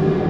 you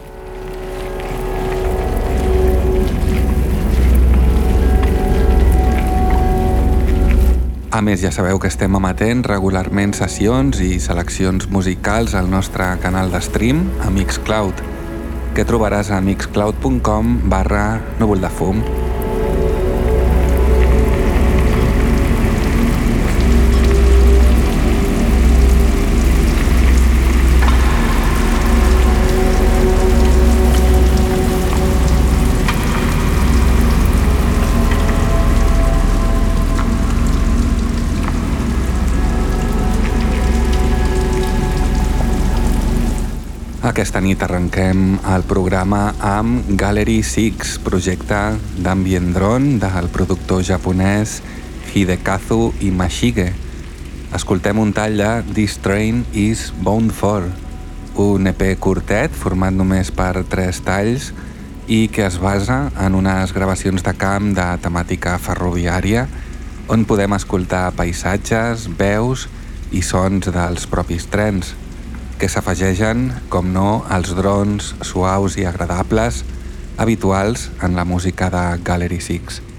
Més, ja sabeu que estem emetent regularment sessions i seleccions musicals al nostre canal de stream a que trobaràs a mixcloud.com barra núvol de fum. Aquesta nit arrenquem el programa amb Gallery 6, projecte d'ambient drone del productor japonès Hidekazu Imashige. Escoltem un tall de This Train is Bound For, un EP curtet format només per tres talls i que es basa en unes gravacions de camp de temàtica ferroviària on podem escoltar paisatges, veus i sons dels propis trens que s'afegeixen, com no, als drons suaus i agradables habituals en la música de Gallery 6.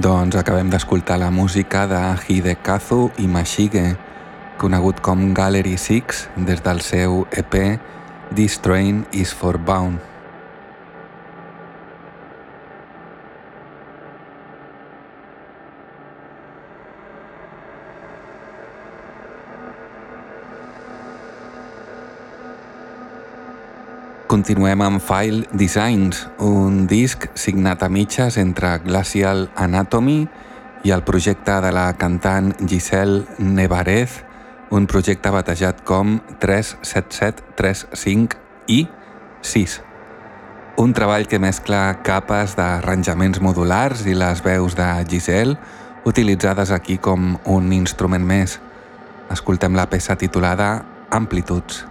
Doncs acabem d'escoltar la música de Hidekazu Imashige, conegut com Gallery 6 des del seu EP This Train is for Bound. Continuem amb File Designs, un disc signat a mitges entre Glacial Anatomy i el projecte de la cantant Giselle Nevarez, un projecte batejat com 37735 i 6. Un treball que mescla capes d'arranjaments modulars i les veus de Giselle utilitzades aquí com un instrument més. Escoltem la peça titulada Amplituds.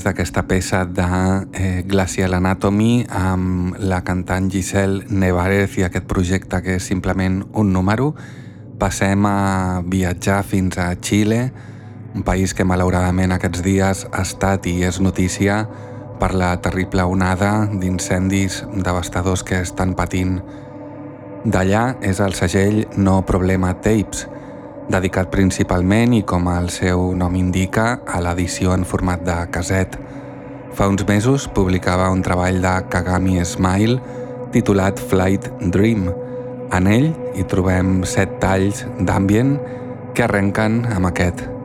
Després d'aquesta peça de eh, Glacial Anatomy amb la cantant Giselle Nevarez i aquest projecte que és simplement un número, passem a viatjar fins a Xile, un país que malauradament aquests dies ha estat i és notícia per la terrible onada d'incendis devastadors que estan patint. D'allà és el segell No Problema Tapes, dedicat principalment i com el seu nom indica a l'edició en format de caset. Fa uns mesos publicava un treball de Kagami Smile titulat Flight Dream. En ell hi trobem set talls d'ambient que arrenquen amb aquest.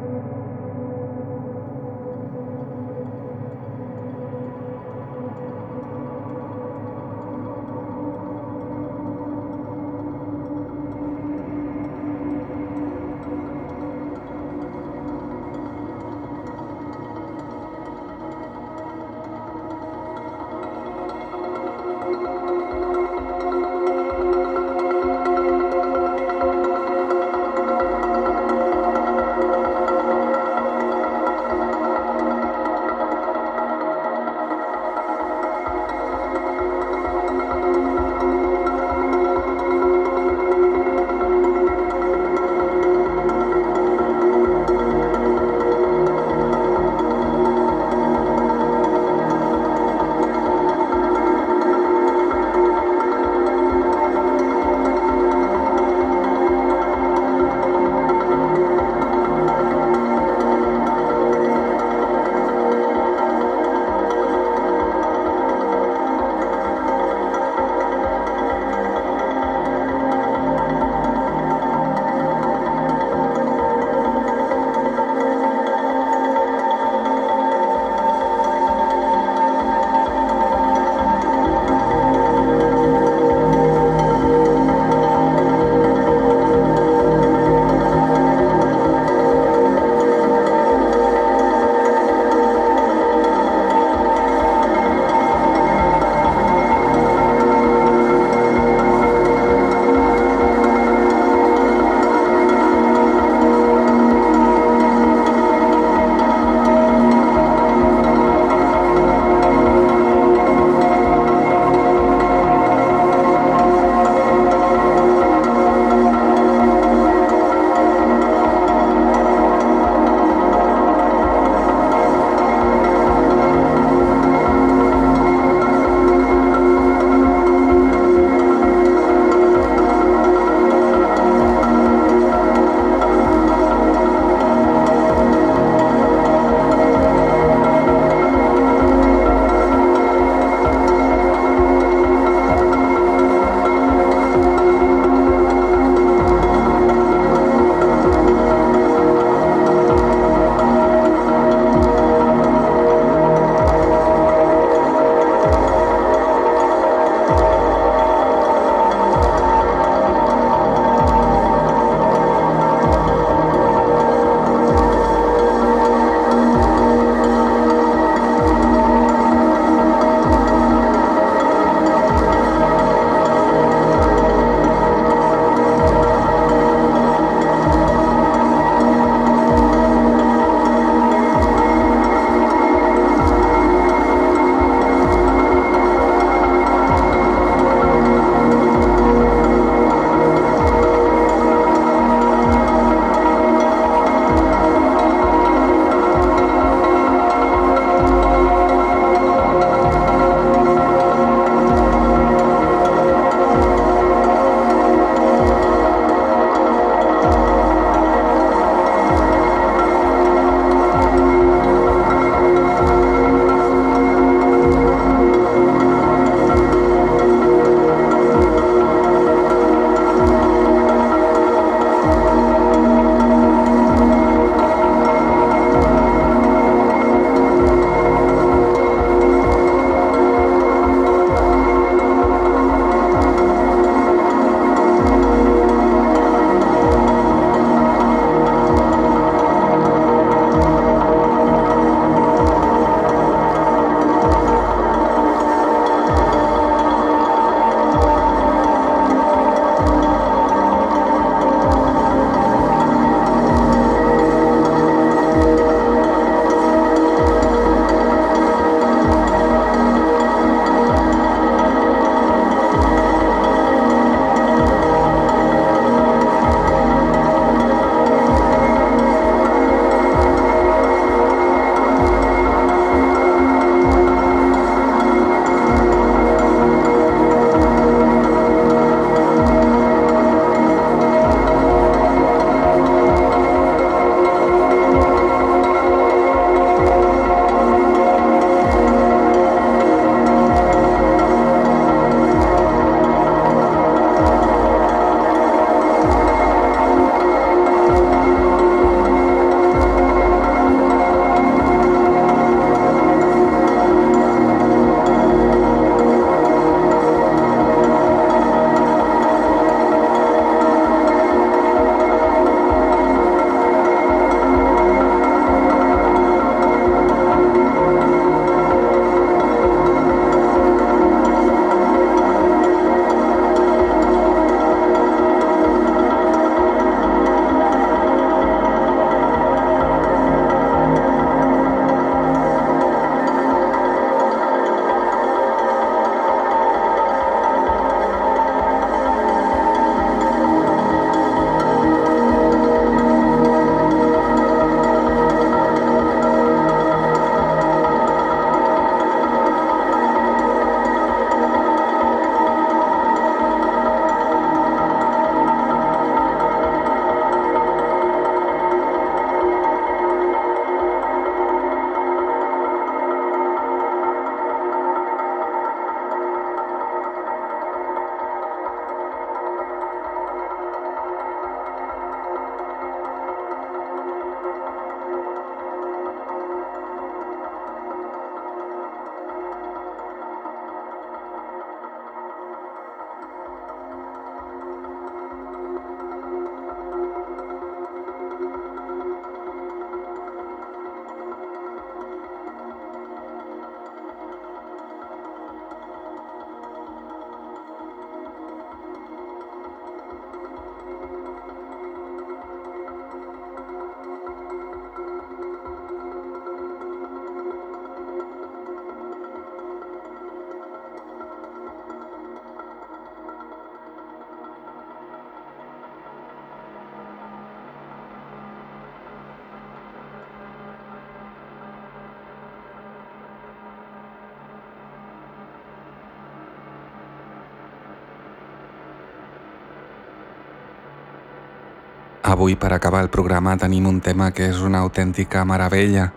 Avui per acabar el programa tenim un tema que és una autèntica meravella,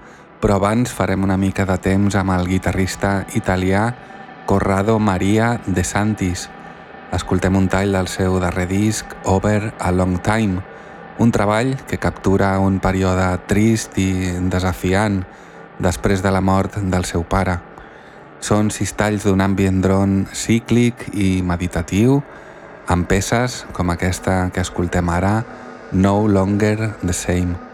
però abans farem una mica de temps amb el guitarrista italià Corrado Maria De Santis. Escoltem un tall del seu darrer disc Over a Long Time, un treball que captura un període trist i desafiant després de la mort del seu pare. Són sis talls d'un ambient dron cíclic i meditatiu, amb peces com aquesta que escoltem ara, No Longer the Same.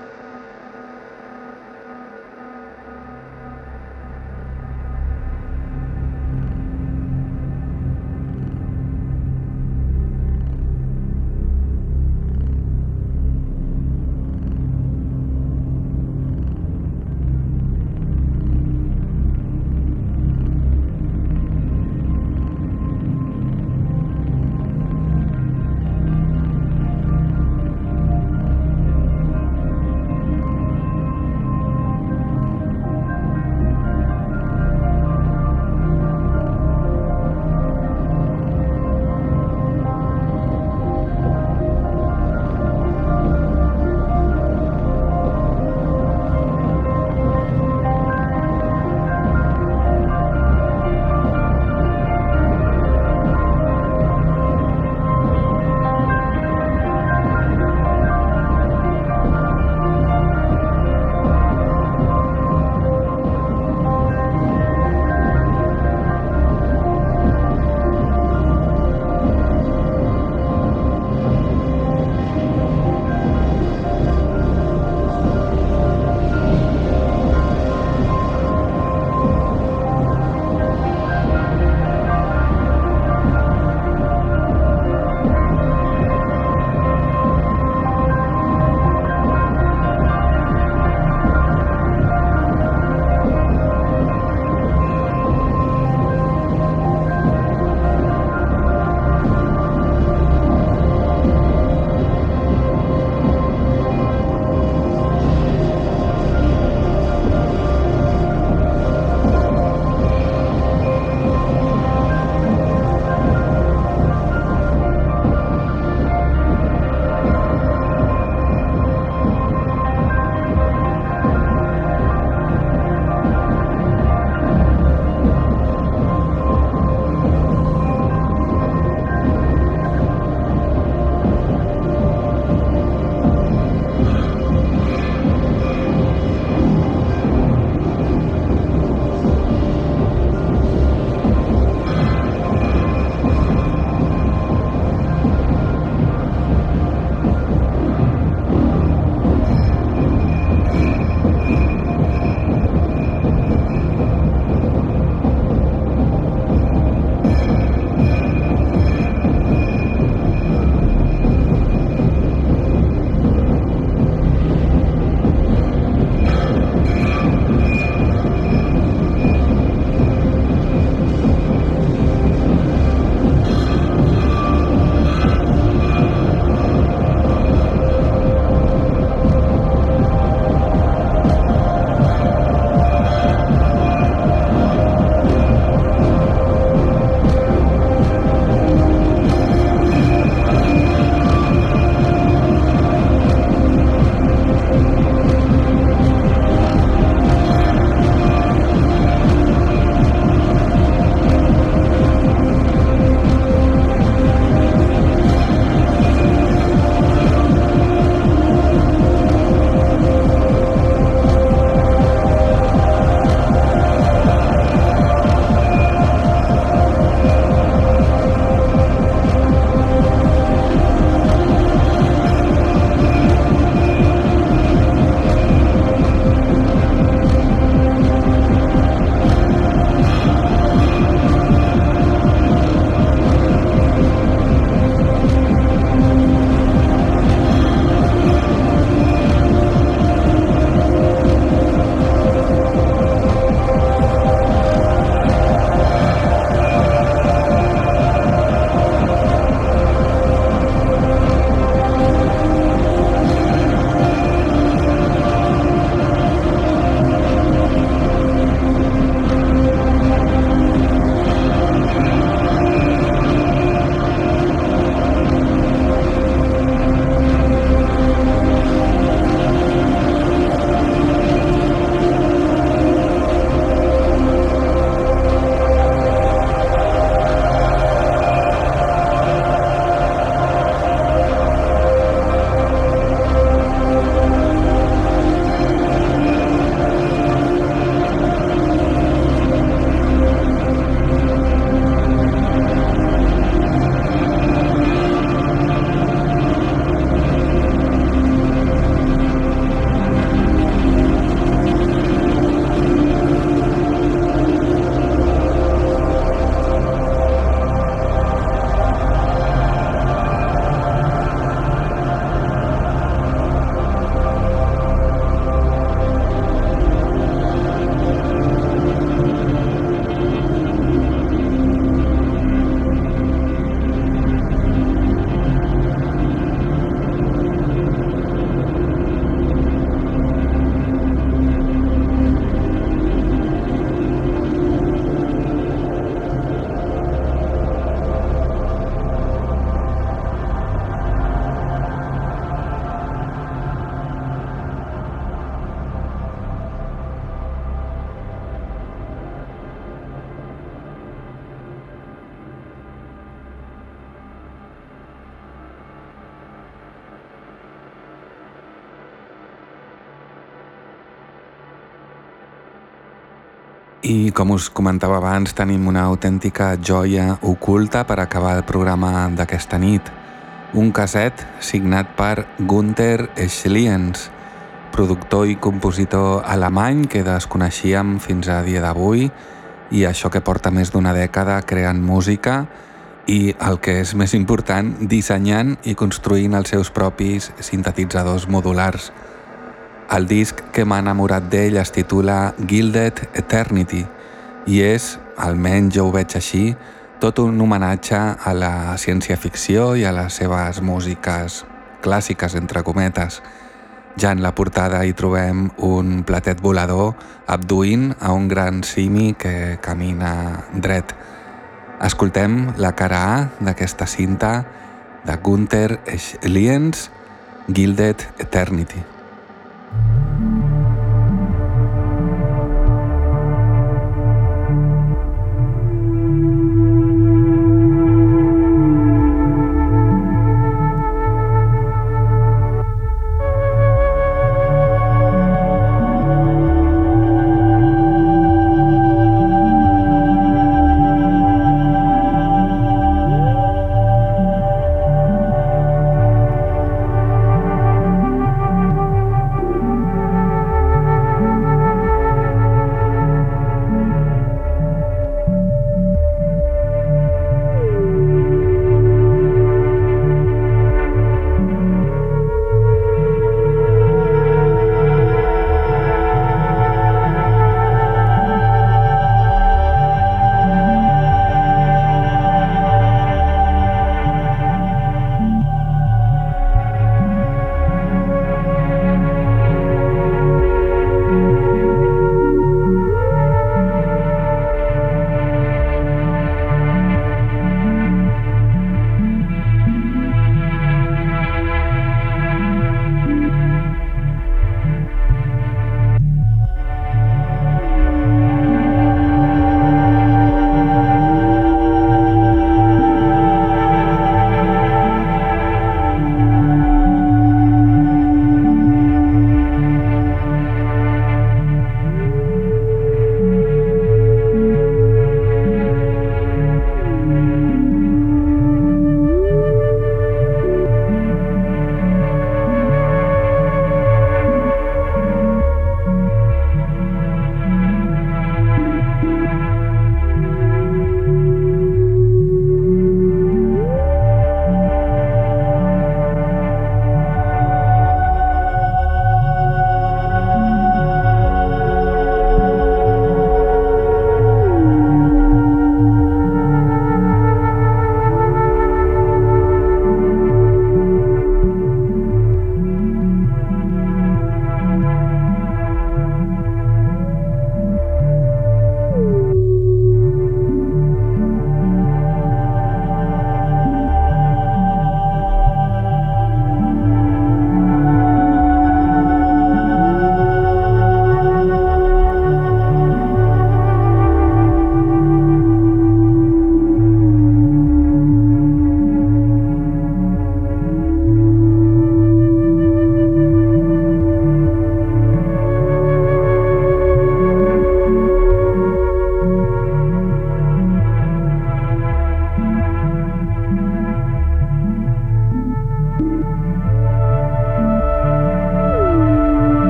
I com us comentava abans, tenim una autèntica joia oculta per acabar el programa d'aquesta nit. Un caset signat per Gunther Schliens, productor i compositor alemany que desconeixíem fins a dia d'avui i això que porta més d'una dècada creant música i, el que és més important, dissenyant i construint els seus propis sintetitzadors modulars – el disc que m'ha enamorat d'ell es titula Gilded Eternity i és, almenys jo ho veig així, tot un homenatge a la ciència-ficció i a les seves músiques clàssiques, entre cometes. Ja en la portada hi trobem un platet volador abduint a un gran simi que camina dret. Escoltem la cara A d'aquesta cinta de Gunther Schliens, Gilded Eternity. Thank you.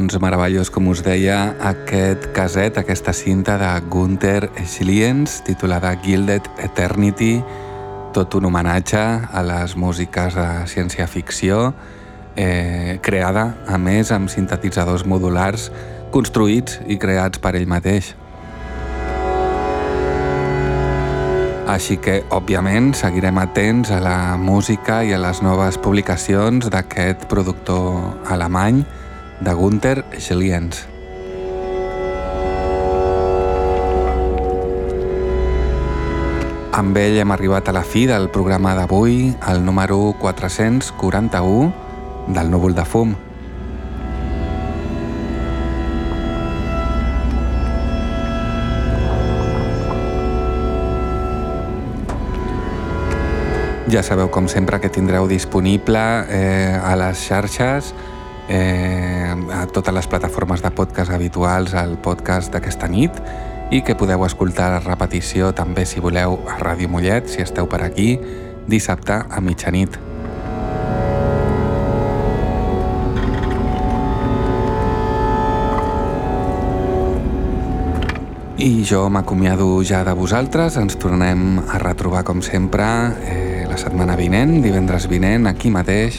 Doncs meravellós, com us deia, aquest caset, aquesta cinta de Gunther Schliens, titulada Gilded Eternity, tot un homenatge a les músiques de ciència-ficció, eh, creada, a més, amb sintetitzadors modulars construïts i creats per ell mateix. Així que, òbviament, seguirem atents a la música i a les noves publicacions d'aquest productor alemany, de Gunther Schliens. Amb ell hem arribat a la fi del programa d'avui, el número 441 del Núvol de Fum. Ja sabeu, com sempre, que tindreu disponible eh, a les xarxes eh, a totes les plataformes de podcast habituals al podcast d'aquesta nit i que podeu escoltar la repetició també si voleu a Ràdio Mollet, si esteu per aquí, dissabte a mitjanit. I jo m'acomiado ja de vosaltres, ens tornem a retrobar com sempre eh, la setmana vinent, divendres vinent, aquí mateix,